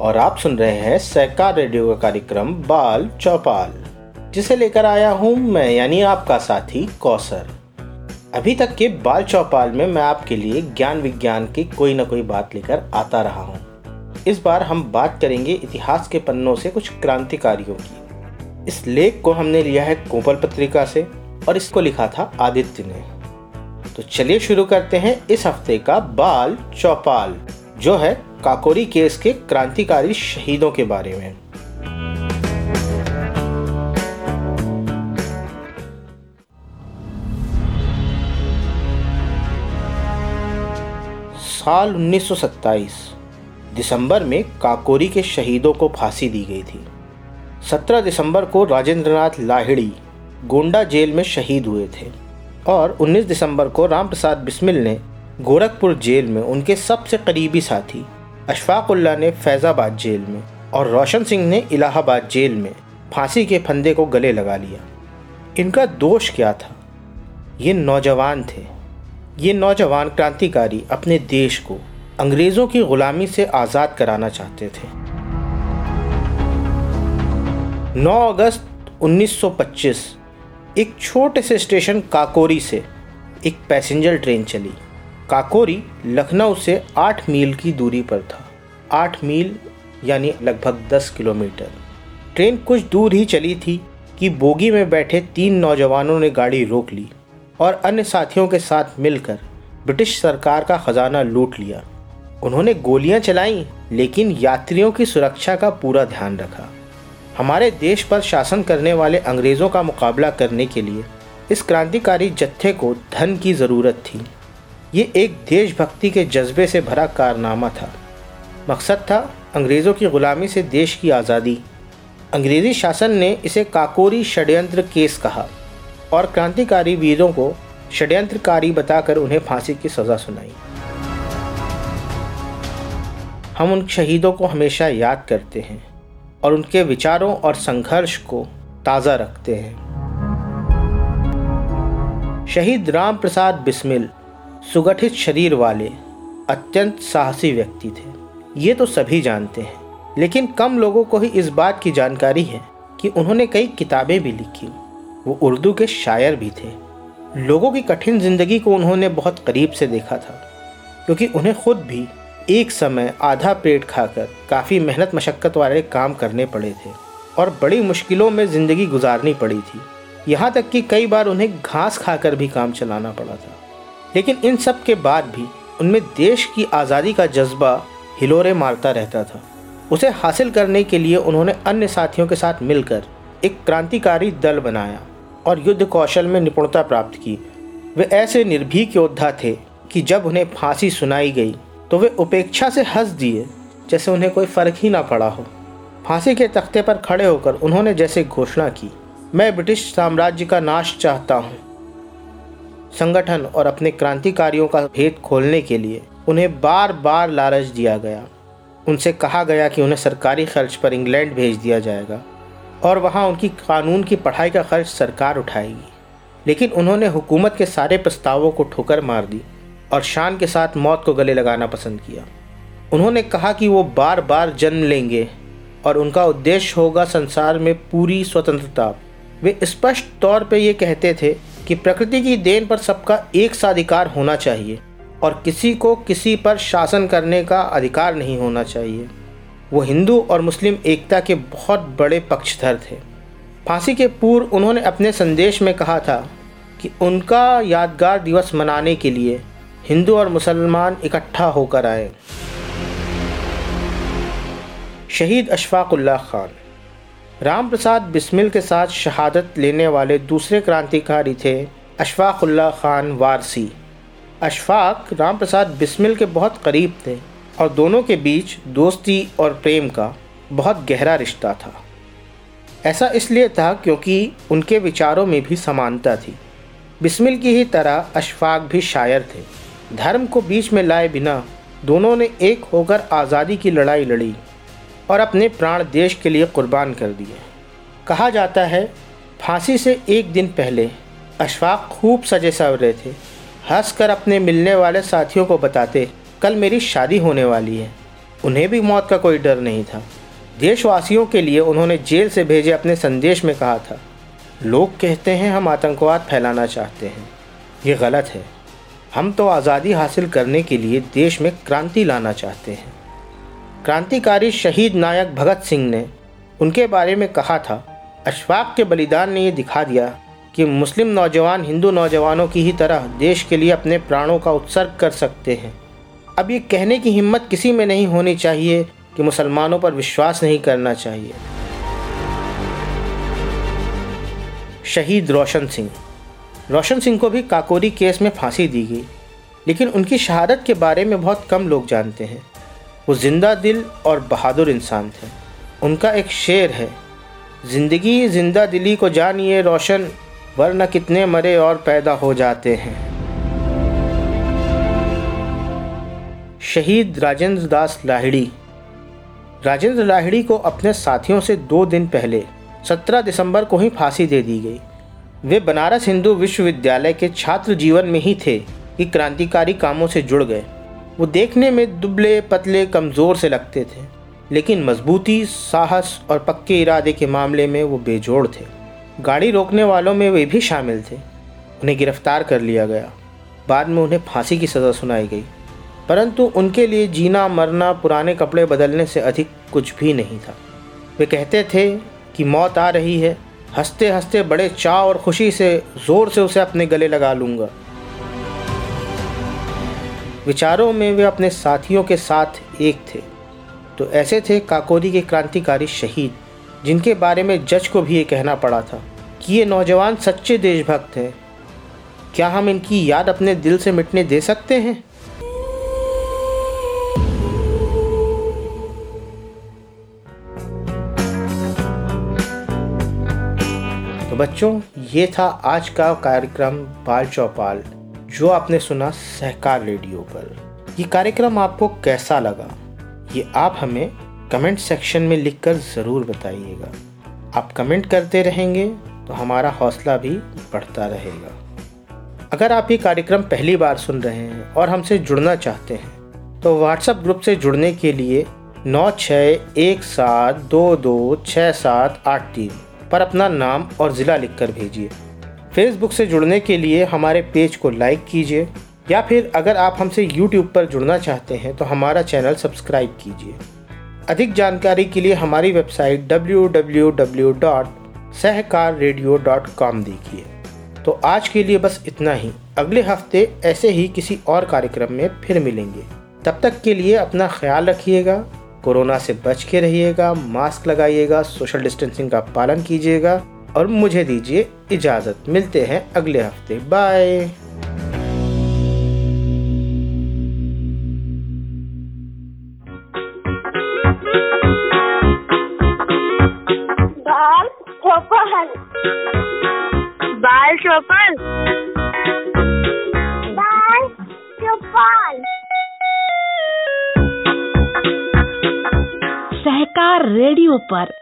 और आप सुन रहे हैं सहकार रेडियो का कार्यक्रम बाल चौपाल, जिसे लेकर आया हूँ मैं, यानी आपका साथी कौसर। अभी तक के बाल चौपाल में मैं आपके लिए ज्ञान विज्ञान की कोई ना कोई बात लेकर आता रहा हूँ। इस बार हम बात करेंगे इतिहास के पन्नों से कुछ क्रांतिकारियों की। इस लेख को हमने लिया है कोपल पत्रिका से, और इसको लिखा था आदित्य ने। तो चलिए शुरू करते हैं इस हफ़्ते का बाल चौपाल, जो है काकोरी केस के क्रांतिकारी शहीदों के बारे में। साल 1927 दिसंबर में काकोरी के शहीदों को फांसी दी गई थी। 17 दिसंबर को राजेंद्रनाथ लाहिड़ी गोंडा जेल में शहीद हुए थे और 19 दिसंबर को रामप्रसाद बिस्मिल ने गोरखपुर जेल में उनके सबसे करीबी साथी अशफाकुल्ला ने फैज़ाबाद जेल में और रोशन सिंह ने इलाहाबाद जेल में फांसी के फंदे को गले लगा लिया। इनका दोष क्या था? ये नौजवान थे। ये नौजवान क्रांतिकारी अपने देश को अंग्रेज़ों की गुलामी से आज़ाद कराना चाहते थे। 9 अगस्त 1925 एक छोटे से स्टेशन काकोरी से एक पैसेंजर ट्रेन चली। काकोरी लखनऊ से आठ मील की दूरी पर था। आठ मील यानी लगभग दस किलोमीटर। ट्रेन कुछ दूर ही चली थी कि बोगी में बैठे तीन नौजवानों ने गाड़ी रोक ली और अन्य साथियों के साथ मिलकर ब्रिटिश सरकार का खजाना लूट लिया। उन्होंने गोलियाँ चलाईं, लेकिन यात्रियों की सुरक्षा का पूरा ध्यान रखा। हमारे देश पर शासन करने वाले अंग्रेज़ों का मुकाबला करने के लिए इस क्रांतिकारी जत्थे को धन की ज़रूरत थी। ये एक देशभक्ति के जज्बे से भरा कारनामा था। मकसद था अंग्रेज़ों की ग़ुलामी से देश की आज़ादी। अंग्रेज़ी शासन ने इसे काकोरी षड्यंत्र केस कहा और क्रांतिकारी वीरों को षड्यंत्रकारी बताकर उन्हें फांसी की सज़ा सुनाई। हम उन शहीदों को हमेशा याद करते हैं और उनके विचारों और संघर्ष को ताज़ा रखते हैं। शहीद राम प्रसाद बिस्मिल सुगठित शरीर वाले अत्यंत साहसी व्यक्ति थे। ये तो सभी जानते हैं, लेकिन कम लोगों को ही इस बात की जानकारी है कि उन्होंने कई किताबें भी लिखी। वो उर्दू के शायर भी थे। लोगों की कठिन ज़िंदगी को उन्होंने बहुत करीब से देखा था, क्योंकि उन्हें खुद भी एक समय आधा पेट खाकर काफ़ी मेहनत मशक्क़त वाले काम करने पड़े थे और बड़ी मुश्किलों में ज़िंदगी गुजारनी पड़ी थी। यहाँ तक कि कई बार उन्हें घास खाकर भी काम चलाना पड़ा था। लेकिन इन सब के बाद भी उनमें देश की आज़ादी का जज्बा हिलोरे मारता रहता था। उसे हासिल करने के लिए उन्होंने अन्य साथियों के साथ मिलकर एक क्रांतिकारी दल बनाया और युद्ध कौशल में निपुणता प्राप्त की। वे ऐसे निर्भीक योद्धा थे कि जब उन्हें फांसी सुनाई गई तो वे उपेक्षा से हंस दिए, जैसे उन्हें कोई फ़र्क ही ना पड़ा हो। फांसी के तख्ते पर खड़े होकर उन्होंने जैसे घोषणा की, मैं ब्रिटिश साम्राज्य का नाश चाहता हूँ। संगठन और अपने क्रांतिकारियों का भेद खोलने के लिए उन्हें बार बार लालच दिया गया। उनसे कहा गया कि उन्हें सरकारी खर्च पर इंग्लैंड भेज दिया जाएगा और वहाँ उनकी कानून की पढ़ाई का खर्च सरकार उठाएगी। लेकिन उन्होंने हुकूमत के सारे प्रस्तावों को ठोकर मार दी और शान के साथ मौत को गले लगाना पसंद किया। उन्होंने कहा कि वो बार बार जन्म लेंगे और उनका उद्देश्य होगा संसार में पूरी स्वतंत्रता। वे स्पष्ट तौर पे ये कहते थे कि प्रकृति की देन पर सबका एक सा अधिकार होना चाहिए और किसी को किसी पर शासन करने का अधिकार नहीं होना चाहिए। वो हिंदू और मुस्लिम एकता के बहुत बड़े पक्षधर थे। फांसी के पूर्व उन्होंने अपने संदेश में कहा था कि उनका यादगार दिवस मनाने के लिए हिंदू और मुसलमान इकट्ठा होकर आए। शहीद अशफाकुल्ला खान। राम प्रसाद बिस्मिल के साथ शहादत लेने वाले दूसरे क्रांतिकारी थे अशफाकुल्ला खान वारसी। अशफाक राम प्रसाद बिस्मिल के बहुत करीब थे और दोनों के बीच दोस्ती और प्रेम का बहुत गहरा रिश्ता था। ऐसा इसलिए था क्योंकि उनके विचारों में भी समानता थी। बिस्मिल की ही तरह अशफाक भी शायर थे। धर्म को बीच में लाए बिना दोनों ने एक होकर आज़ादी की लड़ाई लड़ी। और अपने प्राण देश के लिए कुर्बान कर दिए। कहा जाता है, फांसी से एक दिन पहले अशफाक खूब सजे सवरे थे। हंस कर अपने मिलने वाले साथियों को बताते, कल मेरी शादी होने वाली है। उन्हें भी मौत का कोई डर नहीं था। देशवासियों के लिए उन्होंने जेल से भेजे अपने संदेश में कहा था, लोग कहते हैं हम आतंकवाद फैलाना चाहते हैं। ये गलत है। हम तो आज़ादी हासिल करने के लिए देश में क्रांति लाना चाहते हैं। क्रांतिकारी शहीद नायक भगत सिंह ने उनके बारे में कहा था। अशफाक के बलिदान ने ये दिखा दिया कि मुस्लिम नौजवान, हिंदू नौजवानों की ही तरह देश के लिए अपने प्राणों का उत्सर्ग कर सकते हैं। अब ये कहने की हिम्मत किसी में नहीं होनी चाहिए कि मुसलमानों पर विश्वास नहीं करना चाहिए। शहीद रोशन सिंह। रोशन सिंह को भी काकोरी केस में फांसी दी गई, लेकिन उनकी शहादत के बारे में बहुत कम लोग जानते हैं। वो ज़िंदा दिल और बहादुर इंसान थे। उनका एक शेर है, ज़िंदगी ज़िंदा दिली को जानिए रोशन, वरना कितने मरे और पैदा हो जाते हैं। शहीद राजेंद्र दास लाहिड़ी। राजेंद्र लाहिड़ी को अपने साथियों से दो दिन पहले 17 दिसंबर को ही फांसी दे दी गई। वे बनारस हिंदू विश्वविद्यालय के छात्र जीवन में ही थे, कि क्रांतिकारी कामों से जुड़ गए। वो देखने में दुबले पतले कमज़ोर से लगते थे, लेकिन मजबूती, साहस और पक्के इरादे के मामले में वो बेजोड़ थे। गाड़ी रोकने वालों में वे भी शामिल थे। उन्हें गिरफ़्तार कर लिया गया। बाद में उन्हें फांसी की सज़ा सुनाई गई। परंतु उनके लिए जीना, मरना, पुराने कपड़े बदलने से अधिक कुछ भी नहीं था। वे कहते थे कि मौत आ रही है हँसते हँसते बड़े चाव और खुशी से, ज़ोर से उसे अपने गले लगा लूँगा। विचारों में वे अपने साथियों के साथ एक थे। तो ऐसे थे काकोरी के क्रांतिकारी शहीद, जिनके बारे में जज को भी ये कहना पड़ा था कि ये नौजवान सच्चे देशभक्त हैं। क्या हम इनकी याद अपने दिल से मिटने दे सकते हैं? तो बच्चों, ये था आज का कार्यक्रम बाल चौपाल। जो आपने सुना सहकार रेडियो पर। ये कार्यक्रम आपको कैसा लगा? ये आप हमें कमेंट सेक्शन में लिखकर ज़रूर बताइएगा। आप कमेंट करते रहेंगे तो हमारा हौसला भी बढ़ता रहेगा। अगर आप ये कार्यक्रम पहली बार सुन रहे हैं और हमसे जुड़ना चाहते हैं तो व्हाट्सएप ग्रुप से जुड़ने के लिए नौ छः एक सात दो दो छः सात आठ तीन पर अपना नाम और ज़िला लिखकर भेजिए। फेसबुक से जुड़ने के लिए हमारे पेज को लाइक कीजिए, या फिर अगर आप हमसे यूट्यूब पर जुड़ना चाहते हैं तो हमारा चैनल सब्सक्राइब कीजिए। अधिक जानकारी के लिए हमारी वेबसाइट www.सहकाररेडियो.com देखिए। तो आज के लिए बस इतना ही। अगले हफ़्ते ऐसे ही किसी और कार्यक्रम में फिर मिलेंगे। तब तक के लिए अपना ख्याल रखिएगा, कोरोना से बच के रहिएगा मास्क लगाइएगा सोशल डिस्टेंसिंग का पालन कीजिएगा और मुझे दीजिए इजाज़त। मिलते हैं अगले हफ़्ते। बाय बाल बाल चौपन सहकार रेडियो पर।